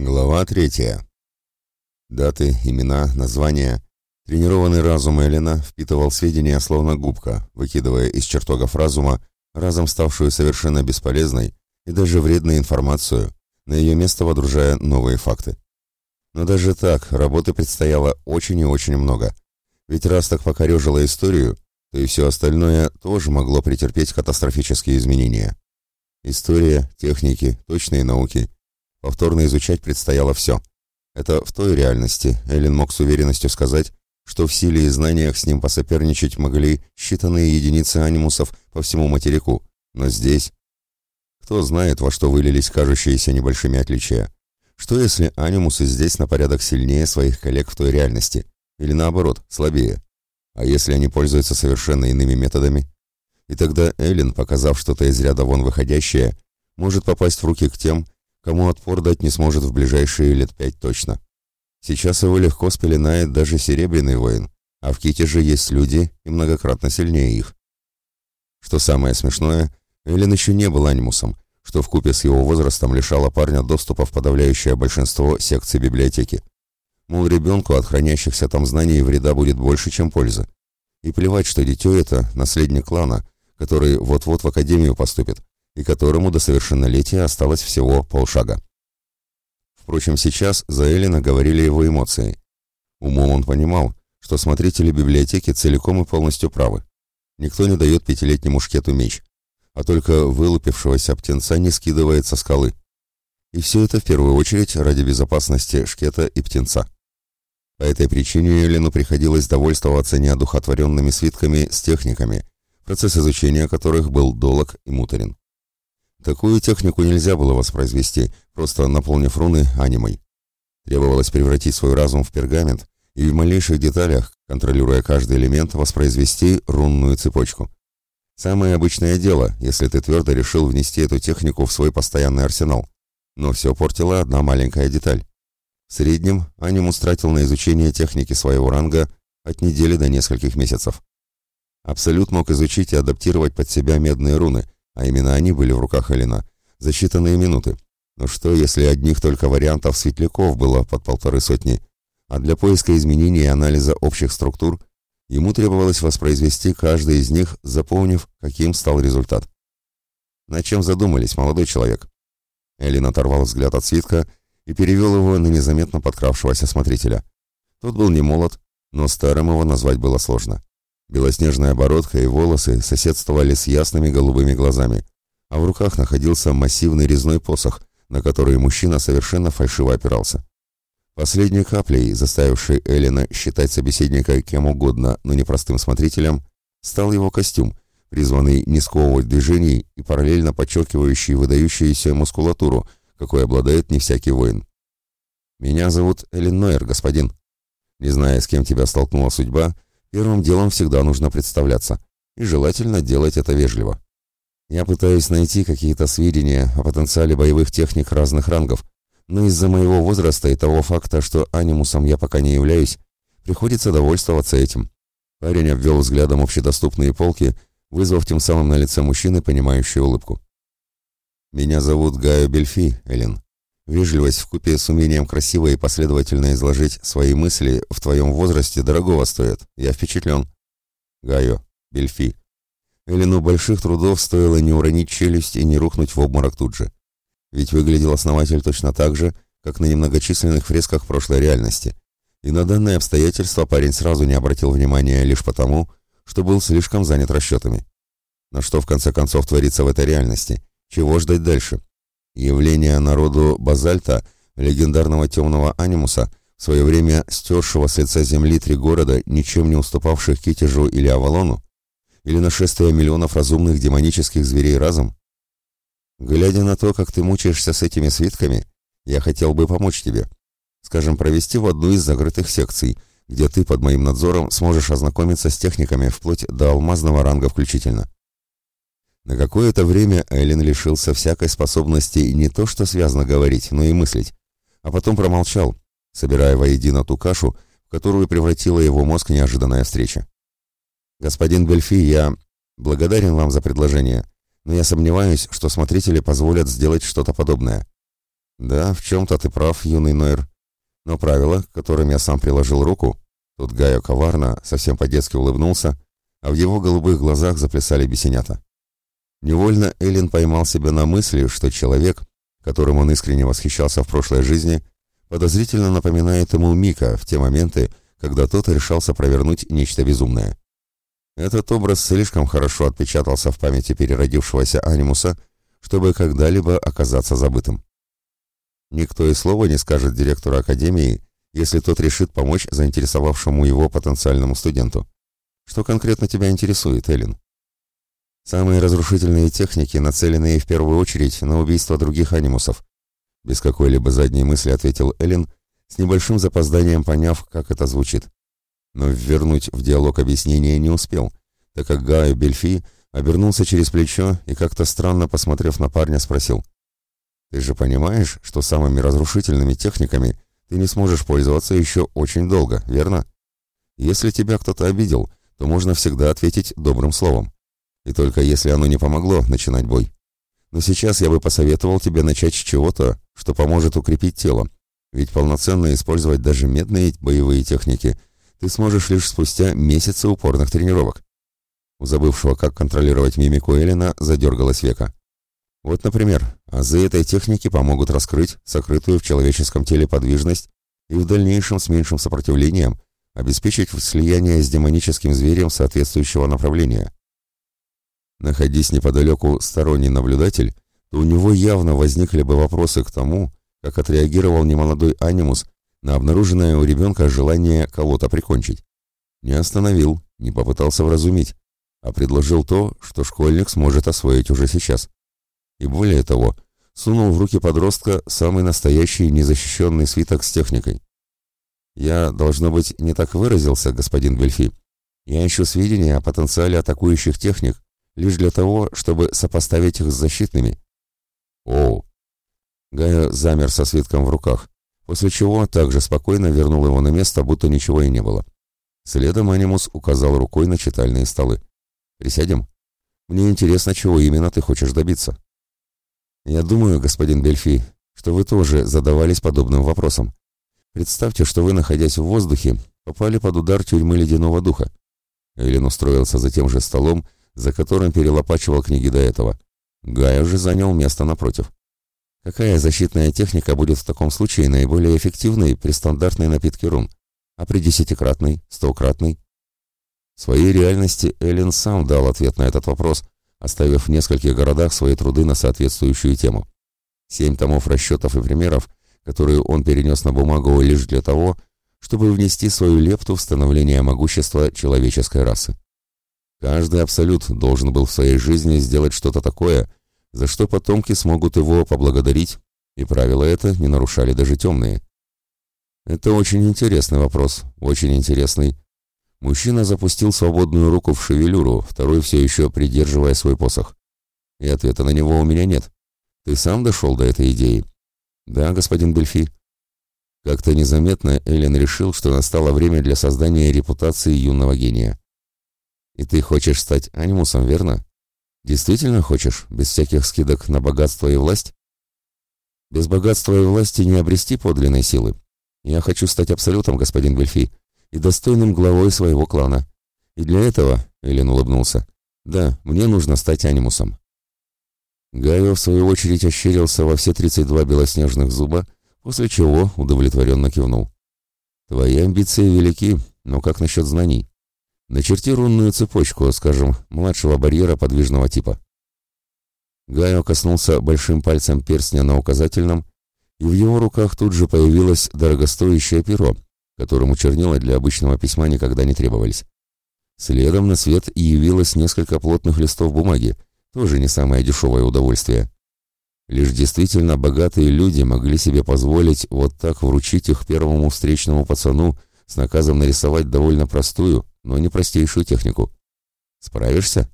Глава третья. Даты, имена, названия. Тренированный разум Эллина впитывал сведения словно губка, выкидывая из чертогов разума разом ставшую совершенно бесполезной и даже вредной информацию, на ее место водружая новые факты. Но даже так, работы предстояло очень и очень много. Ведь раз так покорежило историю, то и все остальное тоже могло претерпеть катастрофические изменения. История, техники, точные науки. Повторно изучать предстояло все. Это в той реальности Эллен мог с уверенностью сказать, что в силе и знаниях с ним посоперничать могли считанные единицы анимусов по всему материку. Но здесь... Кто знает, во что вылились кажущиеся небольшими отличия. Что если анимусы здесь на порядок сильнее своих коллег в той реальности? Или наоборот, слабее? А если они пользуются совершенно иными методами? И тогда Эллен, показав что-то из ряда вон выходящее, может попасть в руки к тем, кому отпор дать не сможет в ближайшие лет пять точно. Сейчас его легко спеленает даже Серебряный воин, а в Ките же есть люди и многократно сильнее их. Что самое смешное, Эллен еще не был анимусом, что в купе с его возрастом лишало парня доступа в подавляющее большинство секций библиотеки. Мол, ребенку от хранящихся там знаний вреда будет больше, чем пользы. И плевать, что дитё это наследник клана, который вот-вот в академию поступит, и которому до совершеннолетия осталось всего полшага. Впрочем, сейчас за Эллина говорили его эмоции. Умом он понимал, что смотрители библиотеки целиком и полностью правы. Никто не дает пятилетнему шкету меч, а только вылупившегося птенца не скидывает со скалы. И все это в первую очередь ради безопасности шкета и птенца. По этой причине Эллину приходилось довольствоваться неодухотворенными свитками с техниками, процесс изучения которых был долог и муторен. Такую технику нельзя было воспроизвести, просто наполнив руны анимой. Требовалось превратить свой разум в пергамент и в малейших деталях, контролируя каждый элемент, воспроизвести рунную цепочку. Самое обычное дело, если ты твердо решил внести эту технику в свой постоянный арсенал. Но все портила одна маленькая деталь. В среднем анимус тратил на изучение техники своего ранга от недели до нескольких месяцев. Абсолют мог изучить и адаптировать под себя медные руны, а именно они были в руках Элина, за считанные минуты. Но что, если одних только вариантов светляков было под полторы сотни, а для поиска изменений и анализа общих структур ему требовалось воспроизвести каждый из них, запомнив, каким стал результат. Над чем задумались, молодой человек? Элин оторвал взгляд от свитка и перевел его на незаметно подкравшегося смотрителя. Тот был не молод, но старым его назвать было сложно. Белоснежная бородка и волосы соседствовали с ясными голубыми глазами, а в руках находился массивный резной посох, на который мужчина совершенно фальшиво опирался. Последней каплей, заставившей Эллина считать собеседника кем угодно, но не простым смотрителем, стал его костюм, призванный не сковывать движений и параллельно подчеркивающий выдающуюся мускулатуру, какой обладает не всякий воин. «Меня зовут Эллен Нойер, господин. Не зная, с кем тебя столкнула судьба, первым делом всегда нужно представляться, и желательно делать это вежливо. Я пытаюсь найти какие-то сведения о потенциале боевых техник разных рангов, но из-за моего возраста и того факта, что анимусом я пока не являюсь, приходится довольствоваться этим». Парень обвел взглядом общедоступные полки, вызвав тем самым на лице мужчины понимающую улыбку. «Меня зовут Гайо Бельфи, Эллен. Вежливость вкупе с умением красиво и последовательно изложить свои мысли в твоем возрасте дорогого стоит. Я впечатлен. Гайо, Бельфи. Элину больших трудов стоило не уронить челюсть и не рухнуть в обморок тут же. Ведь выглядел основатель точно так же, как на немногочисленных фресках прошлой реальности. И на данное обстоятельство парень сразу не обратил внимания лишь потому, что был слишком занят расчетами. Но что в конце концов творится в этой реальности? Чего ждать дальше? Явление народу базальта, легендарного темного анимуса, в свое время стершего с лица земли три города, ничем не уступавших Китежу или Авалону? Или нашествие миллионов разумных демонических зверей разом? Глядя на то, как ты мучаешься с этими свитками, я хотел бы помочь тебе. Скажем, провести в одну из закрытых секций, где ты под моим надзором сможешь ознакомиться с техниками вплоть до алмазного ранга включительно. На какое-то время Эллен лишился всякой способности не то что связно говорить, но и мыслить, а потом промолчал, собирая воедино ту кашу, в которую превратила его мозг неожиданная встреча. «Господин Бельфи, я благодарен вам за предложение, но я сомневаюсь, что смотрители позволят сделать что-то подобное. Да, в чем-то ты прав, юный Нойр. Но правила, которым я сам приложил руку, тут Гайо коварно, совсем по-детски улыбнулся, а в его голубых глазах заплясали бесенята. Невольно Эллен поймал себя на мысли, что человек, которым он искренне восхищался в прошлой жизни, подозрительно напоминает ему Мика в те моменты, когда тот решался провернуть нечто безумное. Этот образ слишком хорошо отпечатался в памяти переродившегося анимуса, чтобы когда-либо оказаться забытым. Никто и слова не скажет директору академии, если тот решит помочь заинтересовавшему его потенциальному студенту. Что конкретно тебя интересует, Эллен? Самые разрушительные техники, нацеленные в первую очередь на убийство других анимусов. Без какой-либо задней мысли ответил Эллен, с небольшим запозданием поняв, как это звучит. Но ввернуть в диалог объяснения не успел, так как Гай Бельфи обернулся через плечо и как-то странно посмотрев на парня спросил — ты же понимаешь, что самыми разрушительными техниками ты не сможешь пользоваться еще очень долго, верно? Если тебя кто-то обидел, то можно всегда ответить добрым словом. И только если оно не помогло, начинать бой. Но сейчас я бы посоветовал тебе начать с чего-то, что поможет укрепить тело. Ведь полноценно использовать даже медные боевые техники ты сможешь лишь спустя месяцы упорных тренировок. У забывшего, как контролировать мимику Эллина, задергалась века. Вот, например, азы этой техники помогут раскрыть сокрытую в человеческом теле подвижность и в дальнейшем с меньшим сопротивлением обеспечить слияние с демоническим зверем соответствующего направления. Находясь неподалеку сторонний наблюдатель, то у него явно возникли бы вопросы к тому, как отреагировал немолодой анимус на обнаруженное у ребенка желание кого-то прикончить. Не остановил, не попытался вразумить, а предложил то, что школьник сможет освоить уже сейчас и более того, сунул в руки подростка самый настоящий незащищенный свиток с техникой. Я, должно быть, не так выразился, господин Бельфи. Я ищу сведения о потенциале атакующих техник лишь для того, чтобы сопоставить их с защитными. О, Гая замер со свитком в руках, после чего также спокойно вернул его на место, будто ничего и не было. Следом Анимус указал рукой на читальные столы. «Присядем? Мне интересно, чего именно ты хочешь добиться». Я думаю, господин Бельфи, что вы тоже задавались подобным вопросом. Представьте, что вы, находясь в воздухе, попали под удар тюрьмы ледяного духа. Эллен устроился за тем же столом, за которым перелопачивал книги до этого. Гай уже занял место напротив. Какая защитная техника будет в таком случае наиболее эффективной при стандартной напитке рун? А при десятикратной, стократной? В своей реальности Эллен сам дал ответ на этот вопрос – оставив в нескольких городах свои труды на соответствующую тему. Семь томов расчетов и примеров, которые он перенес на бумагу лишь для того, чтобы внести свою лепту в становление могущества человеческой расы. Каждый абсолют должен был в своей жизни сделать что-то такое, за что потомки смогут его поблагодарить, и правила это не нарушали даже темные. Это очень интересный вопрос, очень интересный, Мужчина запустил свободную руку в шевелюру, второй все еще придерживая свой посох. И ответа на него у меня нет. Ты сам дошел до этой идеи? Да, господин Бельфи. Как-то незаметно Эллен решил, что настало время для создания репутации юного гения. И ты хочешь стать анимусом, верно? Действительно хочешь, без всяких скидок на богатство и власть? Без богатства и власти не обрести подлинной силы. Я хочу стать абсолютом, господин Бельфи, и достойным главой своего клана. И для этого, Элен улыбнулся, да, мне нужно стать анимусом. Гайо, в свою очередь, ощерился во все 32 белоснежных зуба, после чего удовлетворенно кивнул. Твои амбиции велики, но как насчет знаний? Начерти рунную цепочку, скажем, младшего барьера подвижного типа. Гайо коснулся большим пальцем перстня на указательном, и в его руках тут же появилось дорогостоящее перо, которому чернила для обычного письма никогда не требовались. Следом на свет явилось несколько плотных листов бумаги, тоже не самое дешевое удовольствие. Лишь действительно богатые люди могли себе позволить вот так вручить их первому встречному пацану с наказом нарисовать довольно простую, но не простейшую технику. Справишься?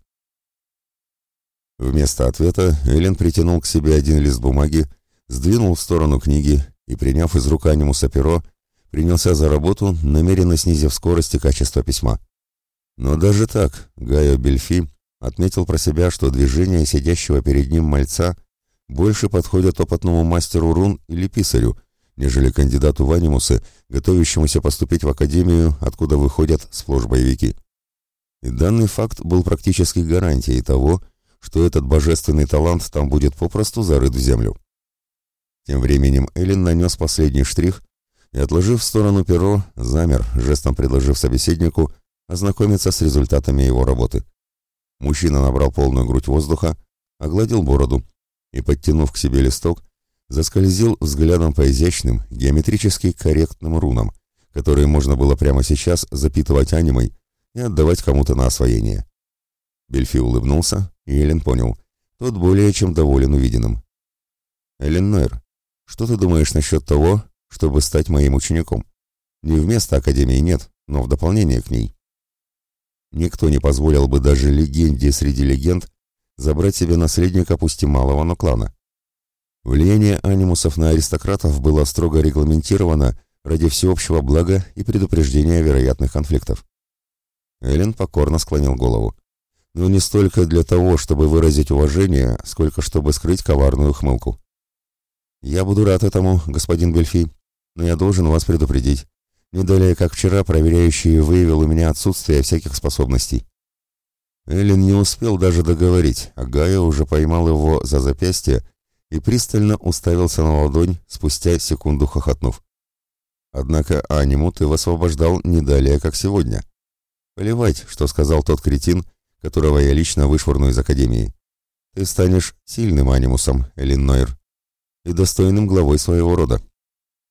Вместо ответа Эллен притянул к себе один лист бумаги, сдвинул в сторону книги и, приняв из рук анимуса перо, принялся за работу, намеренно снизив скорость и качество письма. Но даже так Гайо Бельфи отметил про себя, что движения сидящего перед ним мальца больше подходят опытному мастеру рун или писарю, нежели кандидату в анимусы, готовящемуся поступить в академию, откуда выходят сплошь боевики. И данный факт был практически гарантией того, что этот божественный талант там будет попросту зарыт в землю. Тем временем Эллен нанес последний штрих и, отложив в сторону перо, замер, жестом предложив собеседнику ознакомиться с результатами его работы. Мужчина набрал полную грудь воздуха, огладил бороду и, подтянув к себе листок, заскользил взглядом по изящным, геометрически корректным рунам, которые можно было прямо сейчас запитывать анимой и отдавать кому-то на освоение. Бельфи улыбнулся, и Эллен понял, тот более чем доволен увиденным. «Эллен Нойр, что ты думаешь насчет того, чтобы стать моим учеником? Не вместо Академии нет, но в дополнение к ней». Никто не позволил бы даже легенде среди легенд забрать себе наследника пусть и малого, но клана. Влияние анимусов на аристократов было строго регламентировано ради всеобщего блага и предупреждения вероятных конфликтов. Эллен покорно склонил голову. Но не столько для того, чтобы выразить уважение, сколько чтобы скрыть коварную хмылку. «Я буду рад этому, господин Бельфи, но я должен вас предупредить. Не далее, как вчера, проверяющий выявил у меня отсутствие всяких способностей. Эллен не успел даже договорить, а Гая уже поймал его за запястье и пристально уставился на ладонь, спустя секунду хохотнув. Однако аниму ты высвобождал не далее, как сегодня. Плевать, что сказал тот кретин, которого я лично вышвырну из Академии. Ты станешь сильным анимусом, Элин Нойер, и достойным главой своего рода.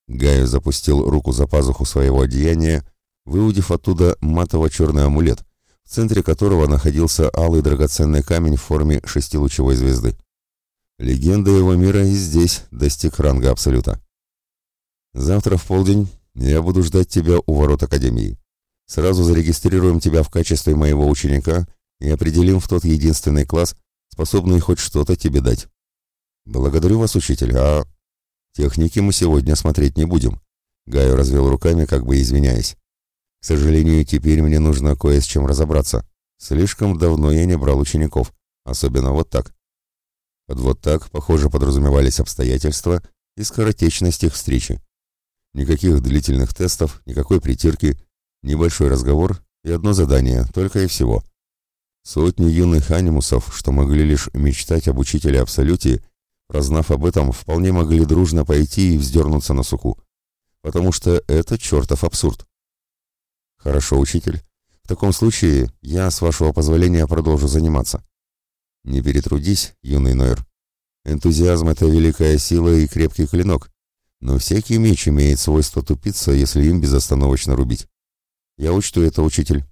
Гаю запустил руку за пазуху своего одеяния, выудив оттуда матово-черный амулет, в центре которого находился алый драгоценный камень в форме шестилучевой звезды. Легенда его мира и здесь достиг ранга Абсолюта. Завтра в полдень я буду ждать тебя у ворот Академии. Сразу зарегистрируем тебя в качестве моего ученика и определим в тот единственный класс, способный хоть что-то тебе дать. Благодарю вас, учитель, а Техники мы сегодня смотреть не будем. Гаю развел руками, как бы извиняясь. К сожалению, теперь мне нужно кое с чем разобраться. Слишком давно я не брал учеников, особенно вот так. Под вот так, похоже, подразумевались обстоятельства и скоротечность их встречи. Никаких длительных тестов, никакой притирки, небольшой разговор и одно задание, только и всего. Сотни юных анимусов, что могли лишь мечтать об учителе Абсолюте, Прознав об этом, вполне могли дружно пойти и вздернуться на суку. Потому что это чертов абсурд. Хорошо, учитель. В таком случае я, с вашего позволения, продолжу заниматься. Не перетрудись, юный Нойер. Энтузиазм — это великая сила и крепкий клинок, но всякий меч имеет свойство тупиться, если им безостановочно рубить. Я учту это, учитель.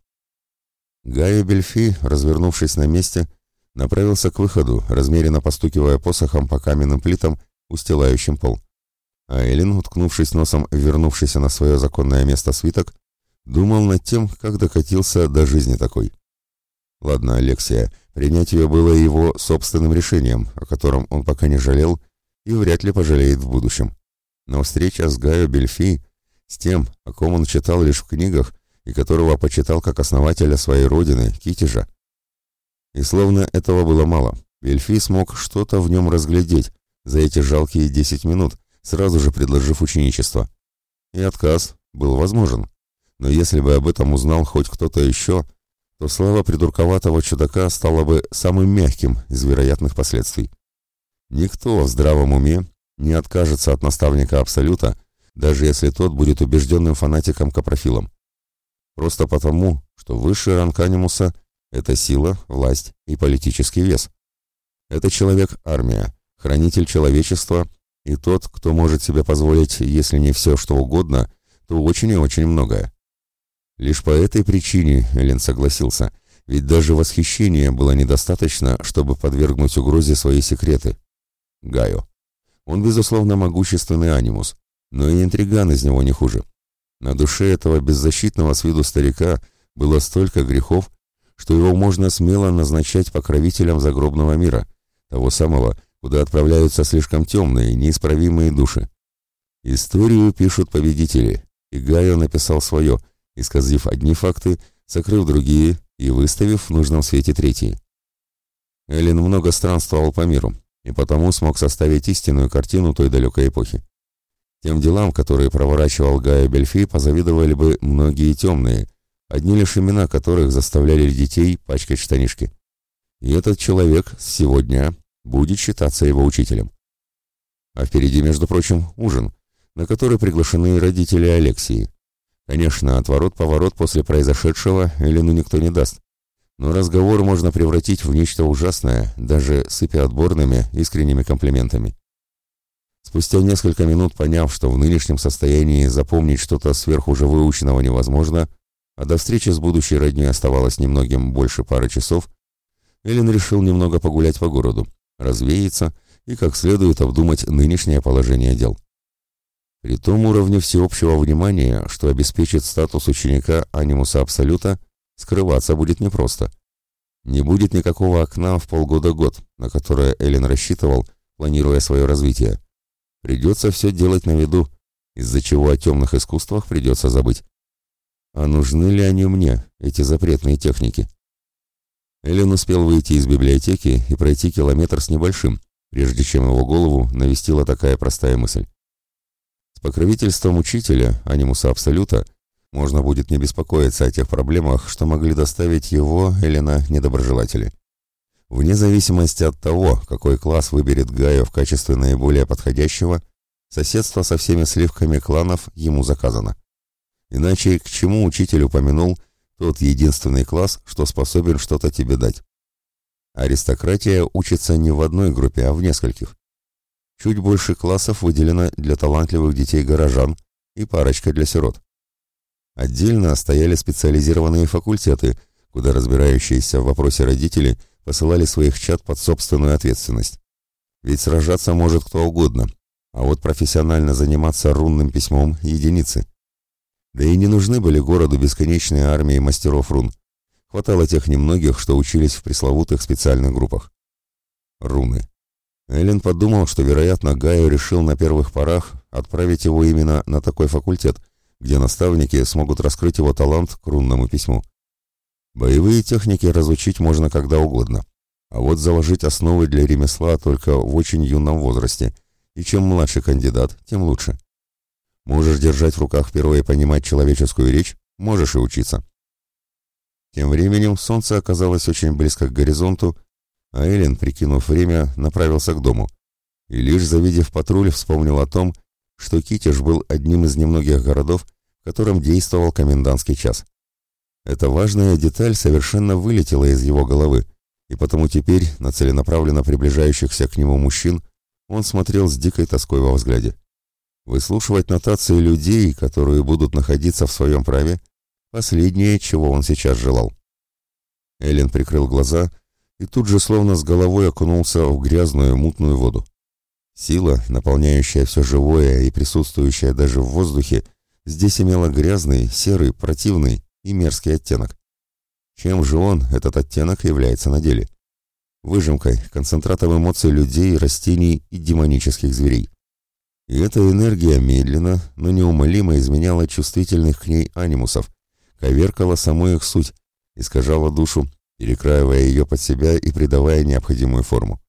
Гая Бельфи, развернувшись на месте, — направился к выходу, размеренно постукивая посохом по каменным плитам, устилающим пол. А Эллен, уткнувшись носом в вернувшийся на свое законное место свиток, думал над тем, как докатился до жизни такой. Ладно, Алексия, принять ее было его собственным решением, о котором он пока не жалел и вряд ли пожалеет в будущем. Но встреча с Гайо Бельфи, с тем, о ком он читал лишь в книгах и которого почитал как основателя своей родины, Китежа, и словно этого было мало, Вельфи смог что-то в нем разглядеть за эти жалкие десять минут, сразу же предложив ученичество. И отказ был возможен. Но если бы об этом узнал хоть кто-то еще, то слава придурковатого чудака стала бы самым мягким из вероятных последствий. Никто в здравом уме не откажется от наставника Абсолюта, даже если тот будет убежденным фанатиком-капрофилом. Просто потому, что высший ранг анимуса это сила, власть и политический вес. Это человек-армия, хранитель человечества и тот, кто может себе позволить, если не все, что угодно, то очень и очень многое. Лишь по этой причине Элен согласился, ведь даже восхищения было недостаточно, чтобы подвергнуть угрозе свои секреты. Гайо. Он, безусловно, могущественный анимус, но и интриган из него не хуже. На душе этого беззащитного с виду старика было столько грехов, что его можно смело назначать покровителем загробного мира, того самого, куда отправляются слишком темные, неисправимые души. Историю пишут победители, и Гайо написал свое, исказив одни факты, сокрыв другие и выставив в нужном свете третьи. Эллен много странствовал по миру, и потому смог составить истинную картину той далекой эпохи. Тем делам, которые проворачивал Гая Бельфи, позавидовали бы многие темные, одни лишь имена которых заставляли детей пачкать штанишки. И этот человек с сего дня будет считаться его учителем. А впереди, между прочим, ужин, на который приглашены родители Алексии. Конечно, отворот-поворот после произошедшего Элену никто не даст. Но разговор можно превратить в нечто ужасное, даже сыпя отборными, искренними комплиментами. Спустя несколько минут, поняв, что в нынешнем состоянии запомнить что-то сверху уже выученного невозможно, а до встречи с будущей родней оставалось немногим больше пары часов, Эллен решил немного погулять по городу, развеяться и как следует обдумать нынешнее положение дел. При том уровне всеобщего внимания, что обеспечит статус ученика анимуса Абсолюта, скрываться будет непросто. Не будет никакого окна в полгода-год, на которое Эллен рассчитывал, планируя свое развитие. Придется все делать на виду, из-за чего о темных искусствах придется забыть. А нужны ли они мне, эти запретные техники? Эллен успел выйти из библиотеки и пройти километр с небольшим, прежде чем его голову навестила такая простая мысль. Покровительством учителя, анимуса Абсолюта, можно будет не беспокоиться о тех проблемах, что могли доставить его, Элена, недоброжелатели. Вне зависимости от того, какой класс выберет Гаю в качестве наиболее подходящего, соседство со всеми сливками кланов ему заказано. Иначе к чему учитель упомянул – тот единственный класс, что способен что-то тебе дать. Аристократия учится не в одной группе, а в нескольких. Чуть больше классов выделено для талантливых детей горожан и парочка для сирот. Отдельно стояли специализированные факультеты, куда разбирающиеся в вопросе родители посылали своих чад под собственную ответственность. Ведь сражаться может кто угодно, а вот профессионально заниматься рунным письмом – единицы. Да и не нужны были городу бесконечные армии мастеров рун. Хватало тех немногих, что учились в пресловутых специальных группах. Руны. Эллен подумал, что, вероятно, Гайо решил на первых порах отправить его именно на такой факультет, где наставники смогут раскрыть его талант к рунному письму. Боевые техники разучить можно когда угодно, а вот заложить основы для ремесла только в очень юном возрасте, и чем младше кандидат, тем лучше. Можешь держать в руках перо и понимать человеческую речь, можешь и учиться. Тем временем солнце оказалось очень близко к горизонту, а Эллен, прикинув время, направился к дому. И лишь завидев патруль, вспомнил о том, что Китеж был одним из немногих городов, в котором действовал комендантский час. Эта важная деталь совершенно вылетела из его головы, и потому теперь на целенаправленно приближающихся к нему мужчин он смотрел с дикой тоской во взгляде. Выслушивать нотации людей, которые будут находиться в своем праве, последнее, чего он сейчас желал. Эллен прикрыл глаза и тут же словно с головой окунулся в грязную мутную воду. Сила, наполняющая все живое и присутствующая даже в воздухе, здесь имела грязный, серый, противный и мерзкий оттенок. Чем же он, этот оттенок, является на деле? Выжимкой, концентратом эмоций людей, растений и демонических зверей. И эта энергия медленно, но неумолимо изменяла чувствительных к ней анимусов, коверкала саму их суть, искажала душу, перекраивая ее под себя и придавая необходимую форму.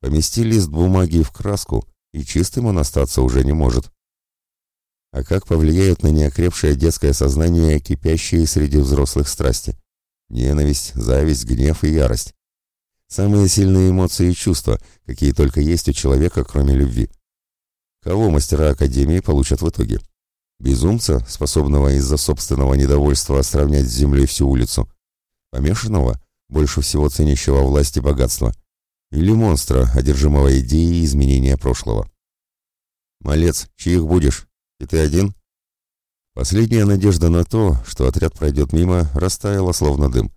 Помести лист бумаги в краску, и чистым он остаться уже не может. А как повлияют на неокрепшее детское сознание кипящие среди взрослых страсти? Ненависть, зависть, гнев и ярость. Самые сильные эмоции и чувства, какие только есть у человека, кроме любви. Кого мастера Академии получат в итоге? Безумца, способного из-за собственного недовольства сравнять с землей всю улицу? Помешанного, больше всего ценящего власть и богатство? Или монстра, одержимого идеей изменения прошлого? «Малец, чьих будешь? И ты один?» Последняя надежда на то, что отряд пройдет мимо, растаяла словно дым.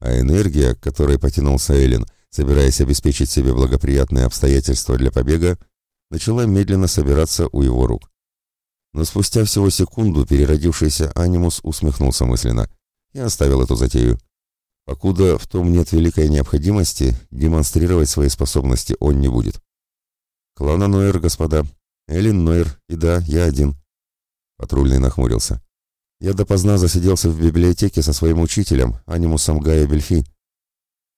А энергия, к которой потянулся Эллен, собираясь обеспечить себе благоприятные обстоятельства для побега, начала медленно собираться у его рук. Но спустя всего секунду переродившийся анимус усмехнулся мысленно и оставил эту затею. Покуда в том нет великой необходимости, демонстрировать свои способности он не будет. Клана Нойер, господа. Эллин Нойер, и да, я один. Патрульный нахмурился. Я допоздна засиделся в библиотеке со своим учителем, анимусом Гая Бельфи.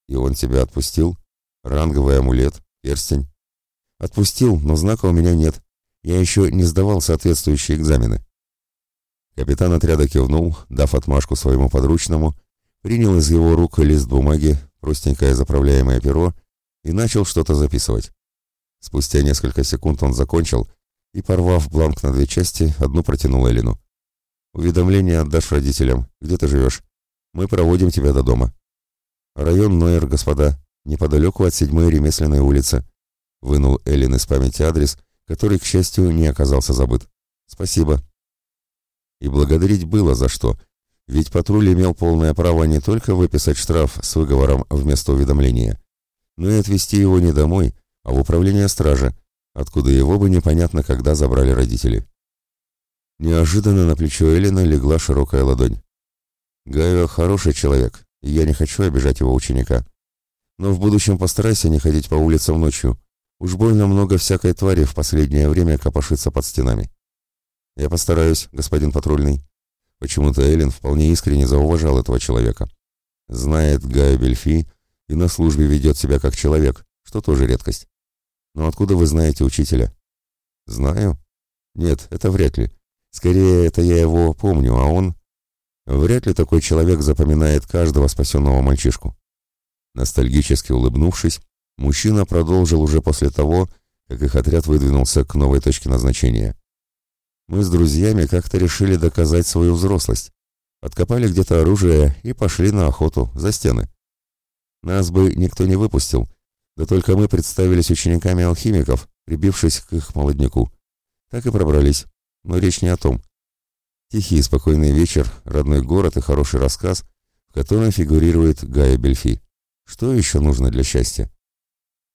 И он тебя отпустил? Ранговый амулет, перстень. Отпустил, но знака у меня нет. Я еще не сдавал соответствующие экзамены. Капитан отряда кивнул, дав отмашку своему подручному, принял из его рук лист бумаги, простенькое заправляемое перо и начал что-то записывать. Спустя несколько секунд он закончил и, порвав бланк на две части, одну протянул Элину. «Уведомление отдашь родителям. Где ты живешь? Мы проводим тебя до дома». «Район Нойер, господа, неподалеку от седьмой ремесленной улицы», — вынул Эллин из памяти адрес, который, к счастью, не оказался забыт. «Спасибо». И благодарить было за что, ведь патруль имел полное право не только выписать штраф с выговором вместо уведомления, но и отвезти его не домой, а в управление стражи, откуда его бы непонятно когда забрали родители. Неожиданно на плечо Эллина легла широкая ладонь. «Гайо хороший человек, и я не хочу обижать его ученика. Но в будущем постарайся не ходить по улицам ночью. Уж больно много всякой твари в последнее время копошится под стенами. Я постараюсь, господин патрульный. Почему-то Эллен вполне искренне зауважал этого человека. Знает Гая Бельфи и на службе ведет себя как человек, что тоже редкость. Но откуда вы знаете учителя? Знаю? Нет, это вряд ли. Скорее, это я его помню, а он... Вряд ли такой человек запоминает каждого спасенного мальчишку. Ностальгически улыбнувшись, Мужчина продолжил уже после того, как их отряд выдвинулся к новой точке назначения. Мы с друзьями как-то решили доказать свою взрослость. Откопали где-то оружие и пошли на охоту за стены. Нас бы никто не выпустил, да только мы представились учениками алхимиков, прибившись к их молодняку. Так и пробрались, но речь не о том. Тихий и спокойный вечер, родной город и хороший рассказ, в котором фигурирует Гая Бельфи. Что еще нужно для счастья?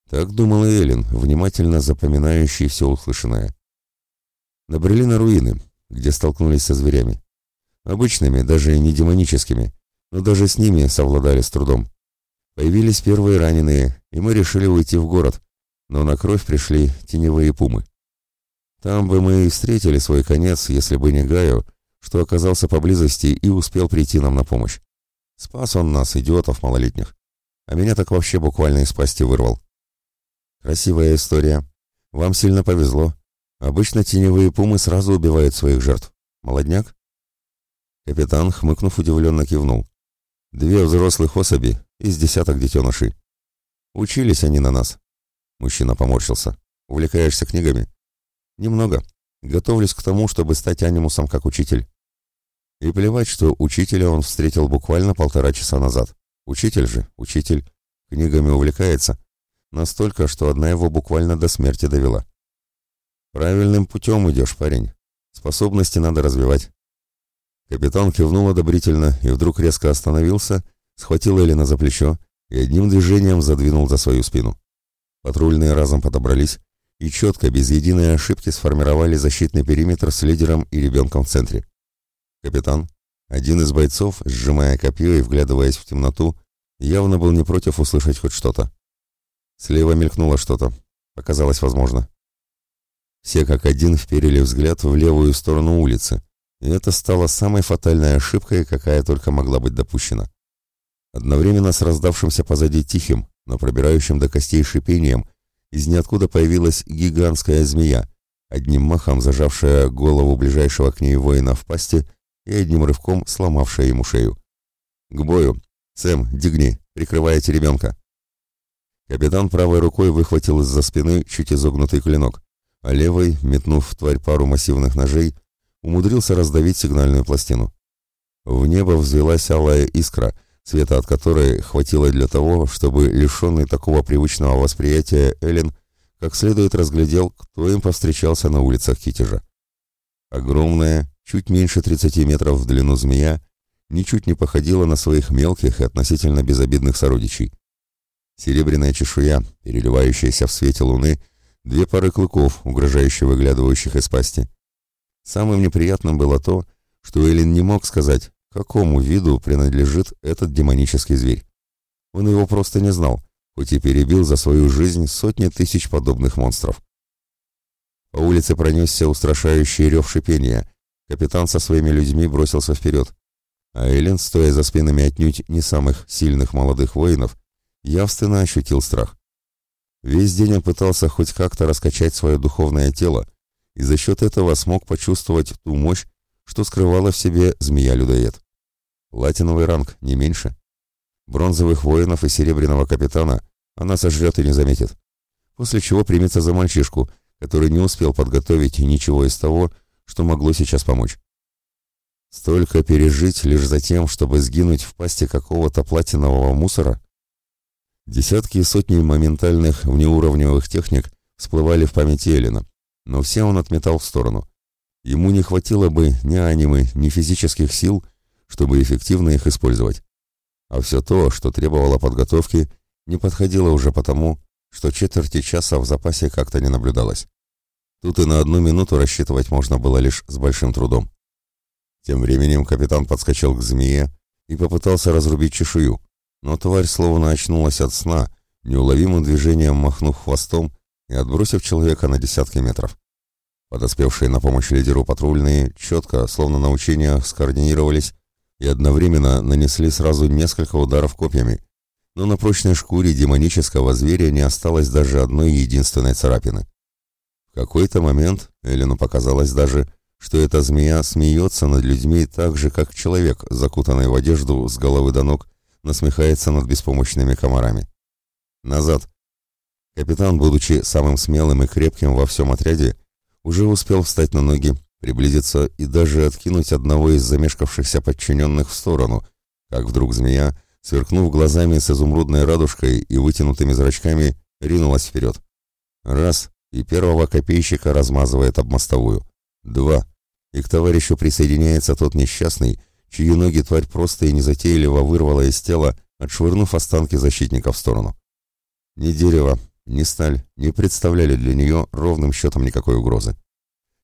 Так думала Эллен, внимательно запоминающий все услышанное. Набрели на руины, где столкнулись со зверями. Обычными, даже не демоническими, но даже с ними совладали с трудом. Появились первые раненые, и мы решили уйти в город, но на кровь пришли теневые пумы. Там бы мы и встретили свой конец, если бы не Гаю, что оказался поблизости и успел прийти нам на помощь. Спас он нас, идиотов малолетних. А меня так вообще буквально из пасти вырвал. Красивая история. Вам сильно повезло. Обычно теневые пумы сразу убивают своих жертв. Молодняк? Капитан, хмыкнув, удивленно кивнул. Две взрослых особи из десяток детенышей. Учились они на нас. Мужчина поморщился. Увлекаешься книгами? Немного. Готовлюсь к тому, чтобы стать анимусом как учитель. И плевать, что учителя он встретил буквально полтора часа назад. Учитель же, учитель, книгами увлекается, Настолько, что одна его буквально до смерти довела. «Правильным путем идешь, парень. Способности надо развивать». Капитан кивнул одобрительно и вдруг резко остановился, схватил Элина за плечо и одним движением задвинул за свою спину. Патрульные разом подобрались и четко, без единой ошибки, сформировали защитный периметр с лидером и ребенком в центре. Капитан, один из бойцов, сжимая копье и вглядываясь в темноту, явно был не против услышать хоть что-то. Слева мелькнуло что-то. Показалось возможно. Все как один вперили взгляд в левую сторону улицы, и это стало самой фатальной ошибкой, какая только могла быть допущена. Одновременно с раздавшимся позади тихим, но пробирающим до костей шипением, из ниоткуда появилась гигантская змея, одним махом зажавшая голову ближайшего к ней воина в пасти и одним рывком сломавшая ему шею. «К бою! Сэм, дигни, прикрывайте ребенка!» Капитан правой рукой выхватил из-за спины чуть изогнутый клинок, а левой, метнув в тварь пару массивных ножей, умудрился раздавить сигнальную пластину. В небо взвелась алая искра, света от которой хватило для того, чтобы лишенный такого привычного восприятия Эллен как следует разглядел, кто им повстречался на улицах Китежа. Огромная, чуть меньше 30 метров в длину змея, ничуть не походила на своих мелких и относительно безобидных сородичей. Серебряная чешуя, переливающаяся в свете луны, две пары клыков, угрожающе выглядывающих из пасти. Самым неприятным было то, что Эллен не мог сказать, какому виду принадлежит этот демонический зверь. Он его просто не знал, хоть и перебил за свою жизнь сотни тысяч подобных монстров. По улице пронесся устрашающий рев шипения. Капитан со своими людьми бросился вперед. А Эллен, стоя за спинами отнюдь не самых сильных молодых воинов, явственно ощутил страх. Весь день он пытался хоть как-то раскачать свое духовное тело, и за счет этого смог почувствовать ту мощь, что скрывала в себе змея-людоед. Платиновый ранг, не меньше. Бронзовых воинов и серебряного капитана она сожрет и не заметит. После чего примется за мальчишку, который не успел подготовить ничего из того, что могло сейчас помочь. Столько пережить лишь за тем, чтобы сгинуть в пасти какого-то платинового мусора? Десятки и сотни моментальных внеуровневых техник всплывали в памяти Эллина, но все он отметал в сторону. Ему не хватило бы ни анимы, ни физических сил, чтобы эффективно их использовать. А все то, что требовало подготовки, не подходило уже потому, что четверти часа в запасе как-то не наблюдалось. Тут и на одну минуту рассчитывать можно было лишь с большим трудом. Тем временем капитан подскочил к змее и попытался разрубить чешую, но тварь словно очнулась от сна, неуловимым движением махнув хвостом и отбросив человека на десятки метров. Подоспевшие на помощь лидеру патрульные четко, словно на учениях, скоординировались и одновременно нанесли сразу несколько ударов копьями, но на прочной шкуре демонического зверя не осталось даже одной единственной царапины. В какой-то момент Эллину показалось даже, что эта змея смеется над людьми так же, как человек, закутанный в одежду с головы до ног, насмехается над беспомощными комарами. Назад. Капитан, будучи самым смелым и крепким во всем отряде, уже успел встать на ноги, приблизиться и даже откинуть одного из замешкавшихся подчиненных в сторону, как вдруг змея, сверкнув глазами с изумрудной радужкой и вытянутыми зрачками, ринулась вперед. Раз, и первого копейщика размазывает об мостовую. Два, и к товарищу присоединяется тот несчастный, чьи ноги тварь просто и незатейливо вырвала из тела, отшвырнув останки защитника в сторону. Ни дерево, ни сталь не представляли для нее ровным счетом никакой угрозы.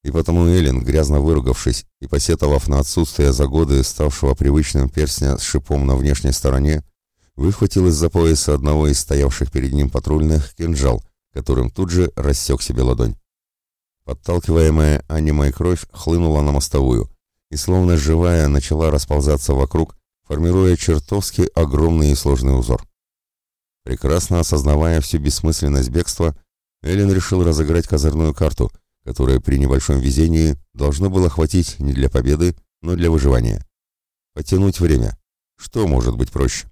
И потому Эллен, грязно выругавшись и посетовав на отсутствие за годы ставшего привычным перстня с шипом на внешней стороне, выхватил из-за пояса одного из стоявших перед ним патрульных кинжал, которым тут же рассек себе ладонь. Подталкиваемая анимой кровь хлынула на мостовую и, словно живая, начала расползаться вокруг, формируя чертовски огромный и сложный узор. Прекрасно осознавая всю бессмысленность бегства, Эллен решил разыграть козырную карту, которая при небольшом везении должно было хватить не для победы, но для выживания. Потянуть время. Что может быть проще?